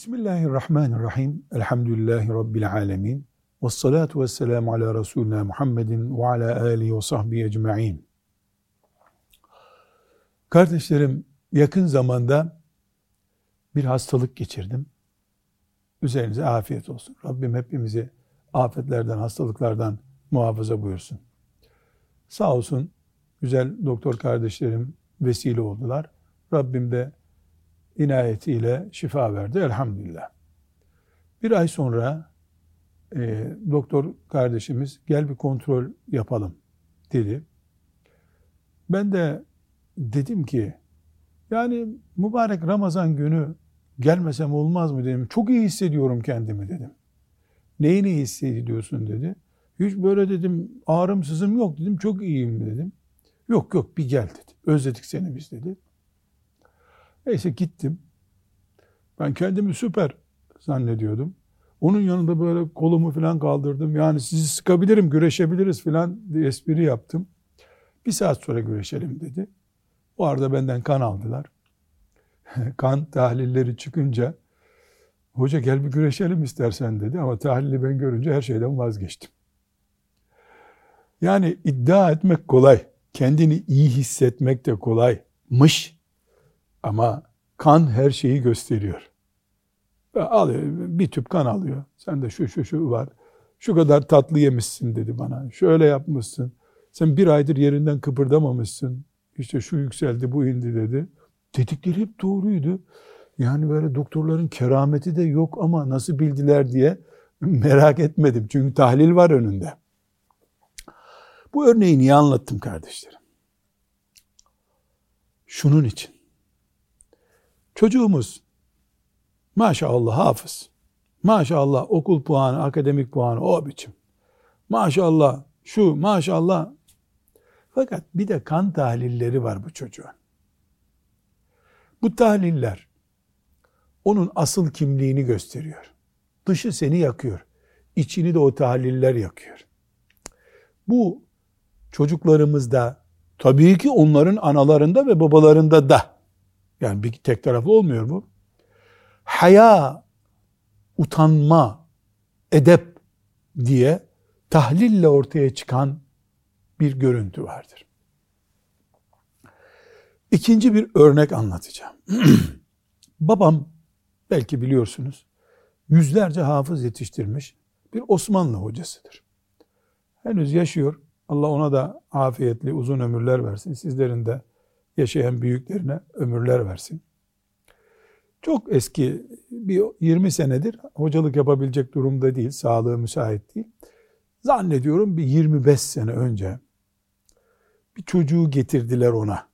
Bismillahirrahmanirrahim. Elhamdülillahi Rabbil alemin. Ve salatu ve selamu ala Resulina Muhammedin ve ala alihi ve sahbihi ecma'in. Kardeşlerim, yakın zamanda bir hastalık geçirdim. Üzerinize afiyet olsun. Rabbim hepimizi afetlerden, hastalıklardan muhafaza buyursun. Sağ olsun güzel doktor kardeşlerim vesile oldular. Rabbim de inayetiyle şifa verdi elhamdülillah. Bir ay sonra e, doktor kardeşimiz gel bir kontrol yapalım dedi. Ben de dedim ki yani mübarek Ramazan günü gelmesem olmaz mı dedim. Çok iyi hissediyorum kendimi dedim. Neyini hissediyorsun dedi. Hiç böyle dedim ağrım sızım yok dedim. Çok iyiyim dedim. Yok yok bir gel dedi. Özledik seni biz dedi. Neyse gittim. Ben kendimi süper zannediyordum. Onun yanında böyle kolumu falan kaldırdım. Yani sizi sıkabilirim, güreşebiliriz falan diye espri yaptım. Bir saat sonra güreşelim dedi. O arada benden kan aldılar. kan tahlilleri çıkınca hoca gel bir güreşelim istersen dedi ama tahlili ben görünce her şeyden vazgeçtim. Yani iddia etmek kolay. Kendini iyi hissetmek de kolaymış. Ama kan her şeyi gösteriyor. Alıyor, bir tüp kan alıyor. Sen de şu şu şu var. Şu kadar tatlı yemişsin dedi bana. Şöyle yapmışsın. Sen bir aydır yerinden kıpırdamamışsın. İşte şu yükseldi, bu indi dedi. Dedikleri hep doğruydu. Yani böyle doktorların kerameti de yok ama nasıl bildiler diye merak etmedim. Çünkü tahlil var önünde. Bu örneği niye anlattım kardeşlerim? Şunun için. Çocuğumuz maşallah hafız. Maşallah okul puanı, akademik puanı o biçim. Maşallah şu, maşallah. Fakat bir de kan tahlilleri var bu çocuğun. Bu tahliller onun asıl kimliğini gösteriyor. Dışı seni yakıyor. İçini de o tahliller yakıyor. Bu çocuklarımızda tabii ki onların analarında ve babalarında da yani bir tek taraflı olmuyor bu. Haya, utanma, edep diye tahlille ortaya çıkan bir görüntü vardır. İkinci bir örnek anlatacağım. Babam belki biliyorsunuz yüzlerce hafız yetiştirmiş bir Osmanlı hocasıdır. Henüz yaşıyor. Allah ona da afiyetli uzun ömürler versin. Sizlerin de yaşayan büyüklerine ömürler versin. Çok eski bir 20 senedir hocalık yapabilecek durumda değil, sağlığı müsait değil. Zannediyorum bir 25 sene önce bir çocuğu getirdiler ona.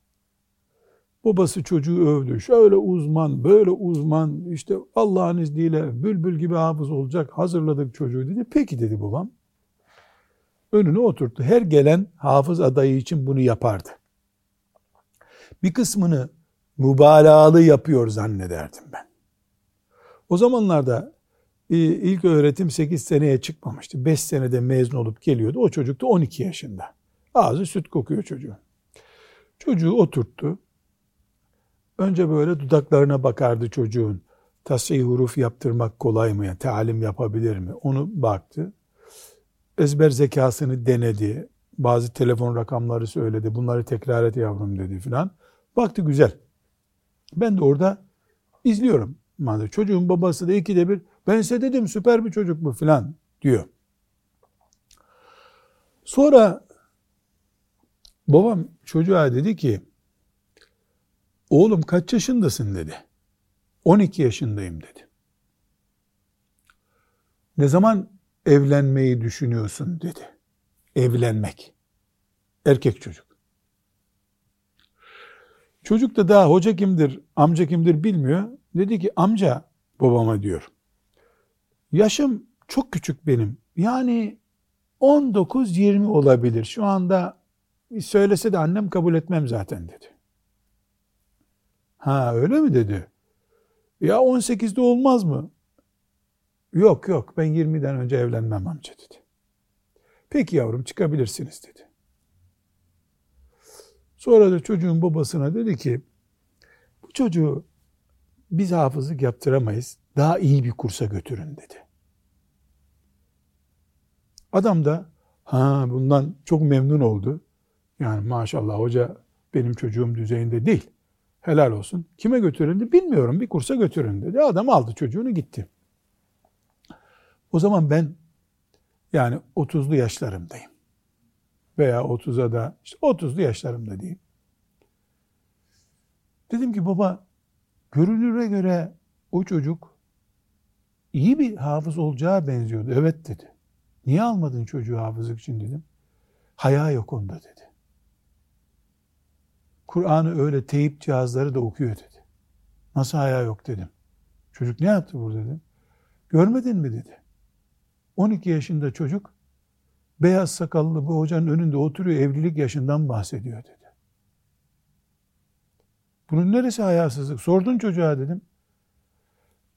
Babası çocuğu övdü. Şöyle uzman, böyle uzman, işte Allah'ın izniyle bülbül gibi hafız olacak hazırladık çocuğu dedi. Peki dedi babam. Önüne oturttu. Her gelen hafız adayı için bunu yapardı bir kısmını mübalağalı yapıyor zannederdim ben. O zamanlarda e, ilk öğretim 8 seneye çıkmamıştı. 5 senede mezun olup geliyordu. O çocuk da 12 yaşında. Ağzı süt kokuyor çocuğun. Çocuğu oturttu. Önce böyle dudaklarına bakardı çocuğun. Tasih huruf yaptırmak kolay mı? Yani talim yapabilir mi? Onu baktı. Ezber zekasını denedi. Bazı telefon rakamları söyledi. Bunları tekrar et yavrum dedi filan. Baktı güzel. Ben de orada izliyorum. Çocuğun babası da ikide bir ben size dedim süper bir çocuk bu filan diyor. Sonra babam çocuğa dedi ki oğlum kaç yaşındasın dedi. 12 yaşındayım dedi. Ne zaman evlenmeyi düşünüyorsun dedi. Evlenmek. Erkek çocuk. Çocuk da daha hoca kimdir, amca kimdir bilmiyor. Dedi ki amca babama diyor. Yaşım çok küçük benim. Yani 19-20 olabilir. Şu anda söylese de annem kabul etmem zaten dedi. Ha öyle mi dedi. Ya 18'de olmaz mı? Yok yok ben 20'den önce evlenmem amca dedi. Peki yavrum çıkabilirsiniz dedi. Sonra da çocuğun babasına dedi ki bu çocuğu biz hafızlık yaptıramayız. daha iyi bir kursa götürün dedi. Adam da ha bundan çok memnun oldu. Yani maşallah hoca benim çocuğum düzeyinde değil. Helal olsun. Kime götürüldü bilmiyorum. Bir kursa götürün dedi. Adam aldı çocuğunu gitti. O zaman ben yani 30'lu yaşlarımdayım. Veya 30'a da işte 30'lu yaşlarımda diyeyim. Dedim ki baba görünüre göre o çocuk iyi bir hafız olacağı benziyordu. Evet dedi. Niye almadın çocuğu hafızlık için dedim. Haya yok onda dedi. Kur'an'ı öyle teyip cihazları da okuyor dedi. Nasıl haya yok dedim. Çocuk ne yaptı burada dedim. Görmedin mi dedi. 12 yaşında çocuk beyaz sakallı bu hocanın önünde oturuyor evlilik yaşından bahsediyor dedi. Bunun neresi hayasızlık? Sordun çocuğa dedim.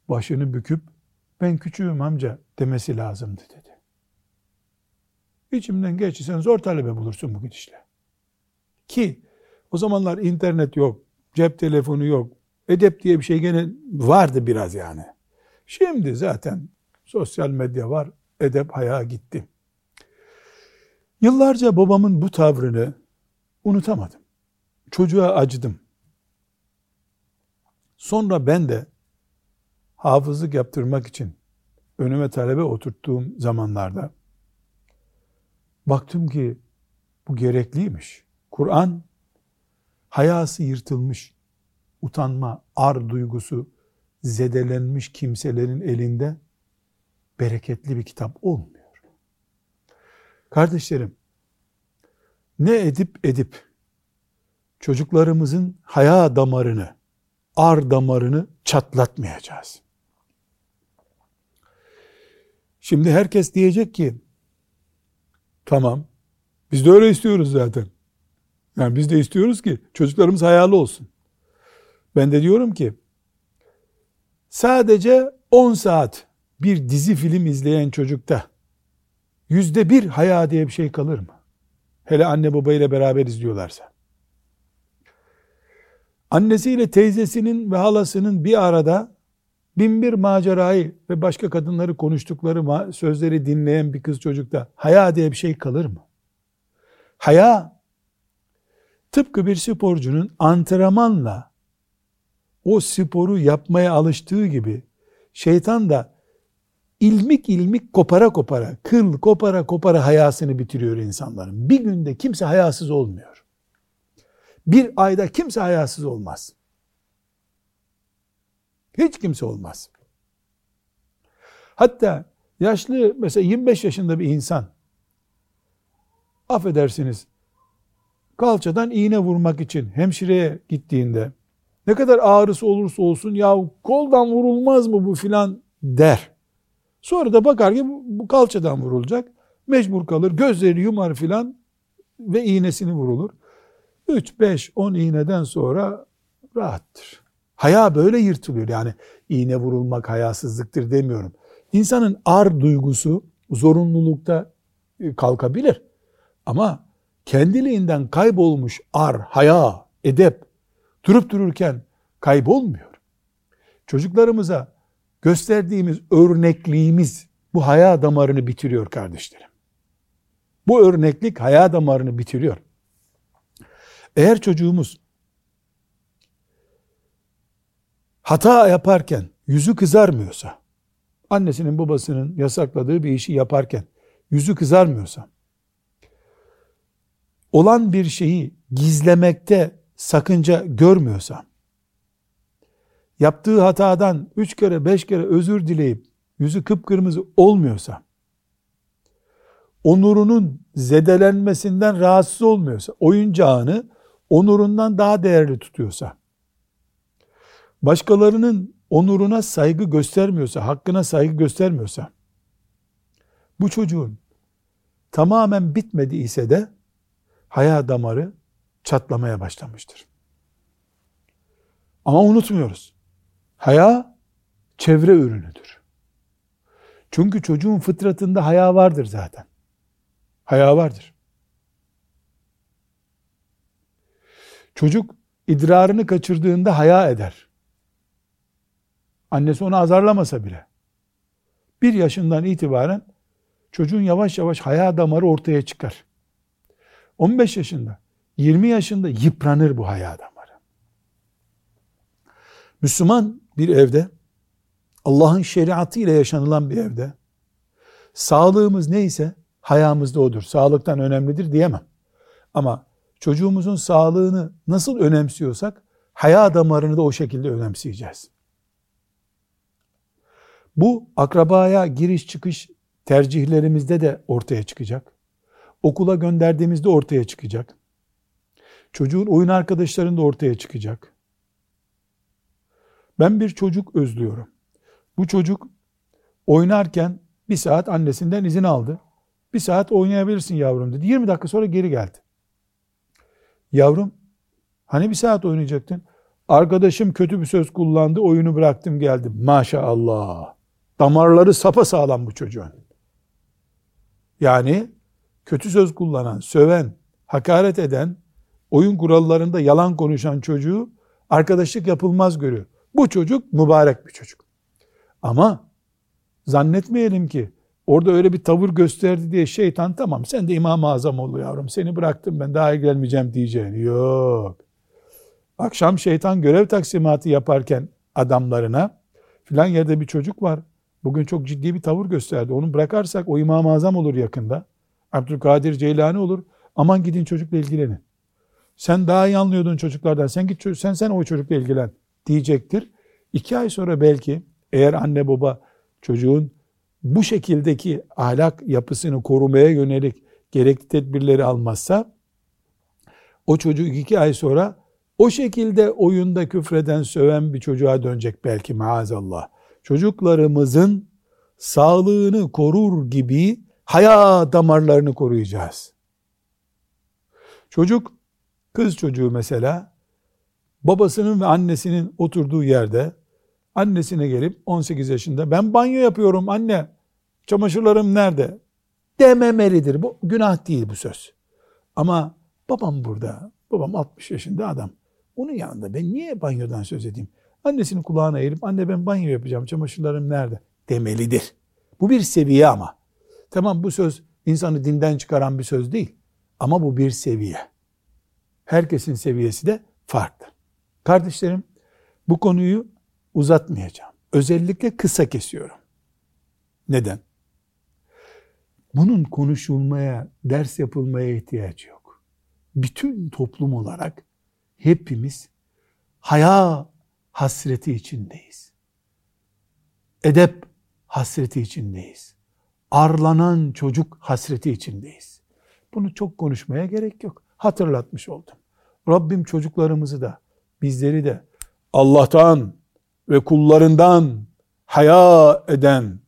Başını büküp ben küçüğüm amca demesi lazımdı dedi. İçimden geçirsen zor talebe bulursun bu gidişle. Ki o zamanlar internet yok, cep telefonu yok, edep diye bir şey gene vardı biraz yani. Şimdi zaten sosyal medya var, edep haya gitti. Yıllarca babamın bu tavrını unutamadım. Çocuğa acıdım. Sonra ben de hafızlık yaptırmak için önüme talebe oturttuğum zamanlarda baktım ki bu gerekliymiş. Kur'an hayası yırtılmış, utanma, ar duygusu zedelenmiş kimselerin elinde bereketli bir kitap olmuyor. Kardeşlerim, ne edip edip çocuklarımızın haya damarını, ar damarını çatlatmayacağız. Şimdi herkes diyecek ki, tamam, biz de öyle istiyoruz zaten. Yani biz de istiyoruz ki çocuklarımız hayalı olsun. Ben de diyorum ki, sadece 10 saat bir dizi film izleyen çocukta yüzde bir haya diye bir şey kalır mı? Hele anne babayla beraber izliyorlarsa. Annesiyle teyzesinin ve halasının bir arada bin bir macerayı ve başka kadınları konuştukları sözleri dinleyen bir kız çocukta haya diye bir şey kalır mı? Haya tıpkı bir sporcunun antrenmanla o sporu yapmaya alıştığı gibi şeytan da ilmik ilmik kopara kopara, kıl kopara kopara hayasını bitiriyor insanların. Bir günde kimse hayasız olmuyor. Bir ayda kimse hayasız olmaz. Hiç kimse olmaz. Hatta yaşlı mesela 25 yaşında bir insan affedersiniz kalçadan iğne vurmak için hemşireye gittiğinde ne kadar ağrısı olursa olsun ya koldan vurulmaz mı bu filan der. Sonra da bakar ki bu kalçadan vurulacak. Mecbur kalır. Gözleri yumar filan ve iğnesini vurulur. 3, 5, 10 iğneden sonra rahattır. Haya böyle yırtılıyor. Yani iğne vurulmak hayasızlıktır demiyorum. İnsanın ar duygusu zorunlulukta e, kalkabilir. Ama kendiliğinden kaybolmuş ar, haya, edep durup dururken kaybolmuyor. Çocuklarımıza gösterdiğimiz örnekliğimiz bu haya damarını bitiriyor kardeşlerim. Bu örneklik haya damarını bitiriyor. Eğer çocuğumuz hata yaparken yüzü kızarmıyorsa, annesinin babasının yasakladığı bir işi yaparken yüzü kızarmıyorsa, olan bir şeyi gizlemekte sakınca görmüyorsa, yaptığı hatadan üç kere beş kere özür dileyip yüzü kıpkırmızı olmuyorsa, onurunun zedelenmesinden rahatsız olmuyorsa, oyuncağını onurundan daha değerli tutuyorsa, başkalarının onuruna saygı göstermiyorsa, hakkına saygı göstermiyorsa, bu çocuğun tamamen bitmedi ise de haya damarı çatlamaya başlamıştır. Ama unutmuyoruz. Haya çevre ürünüdür. Çünkü çocuğun fıtratında haya vardır zaten. Haya vardır. Çocuk idrarını kaçırdığında haya eder. Annesi onu azarlamasa bile. Bir yaşından itibaren çocuğun yavaş yavaş haya damarı ortaya çıkar. 15 yaşında, 20 yaşında yıpranır bu haya damarı. Müslüman bir evde, Allah'ın şeriatı ile yaşanılan bir evde, sağlığımız neyse hayamız da odur. Sağlıktan önemlidir diyemem. Ama çocuğumuzun sağlığını nasıl önemsiyorsak, haya damarını da o şekilde önemseyeceğiz. Bu akrabaya giriş çıkış tercihlerimizde de ortaya çıkacak. Okula gönderdiğimizde ortaya çıkacak. Çocuğun oyun arkadaşlarında ortaya çıkacak. Ben bir çocuk özlüyorum. Bu çocuk oynarken bir saat annesinden izin aldı. Bir saat oynayabilirsin yavrum dedi. 20 dakika sonra geri geldi. Yavrum hani bir saat oynayacaktın? Arkadaşım kötü bir söz kullandı, oyunu bıraktım geldim. Maşallah. Damarları sapa sağlam bu çocuğun. Yani kötü söz kullanan, söven, hakaret eden, oyun kurallarında yalan konuşan çocuğu arkadaşlık yapılmaz görüyor. Bu çocuk mübarek bir çocuk. Ama zannetmeyelim ki orada öyle bir tavır gösterdi diye şeytan tamam sen de İmam-ı Azam ol yavrum seni bıraktım ben daha gelmeyeceğim diyeceğini. Yok. Akşam şeytan görev taksimatı yaparken adamlarına filan yerde bir çocuk var. Bugün çok ciddi bir tavır gösterdi. Onu bırakarsak o İmam-ı Azam olur yakında. Abdülkadir Ceylani olur. Aman gidin çocukla ilgilenin. Sen daha iyi anlıyordun çocuklardan. Sen git sen sen o çocukla ilgilen diyecektir. İki ay sonra belki eğer anne baba çocuğun bu şekildeki ahlak yapısını korumaya yönelik gerekli tedbirleri almazsa o çocuk iki ay sonra o şekilde oyunda küfreden, söven bir çocuğa dönecek belki maazallah. Çocuklarımızın sağlığını korur gibi haya damarlarını koruyacağız. Çocuk, kız çocuğu mesela, babasının ve annesinin oturduğu yerde, annesine gelip 18 yaşında, ben banyo yapıyorum anne, çamaşırlarım nerede? Dememelidir. Bu günah değil bu söz. Ama babam burada, babam 60 yaşında adam. Onun yanında ben niye banyodan söz edeyim? Annesinin kulağına eğilip anne ben banyo yapacağım çamaşırlarım nerede demelidir. Bu bir seviye ama. Tamam bu söz insanı dinden çıkaran bir söz değil. Ama bu bir seviye. Herkesin seviyesi de farklı. Kardeşlerim bu konuyu uzatmayacağım. Özellikle kısa kesiyorum. Neden? Bunun konuşulmaya, ders yapılmaya ihtiyacı yok. Bütün toplum olarak hepimiz haya hasreti içindeyiz. Edep hasreti içindeyiz. Arlanan çocuk hasreti içindeyiz. Bunu çok konuşmaya gerek yok. Hatırlatmış oldum. Rabbim çocuklarımızı da bizleri de Allah'tan ve kullarından haya eden,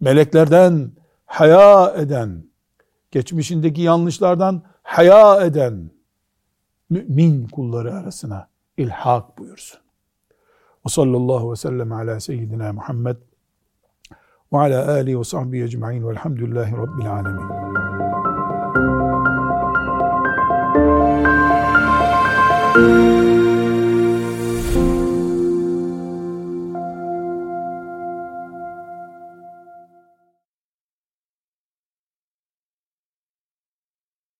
meleklerden haya eden, geçmişindeki yanlışlardan haya eden mümin kulları arasına ilhak buyursun. Ve sallallahu ve sellem ala seyyidina Muhammed ve ala alihi ve sahbihi ecma'in velhamdülillahi rabbil alemin.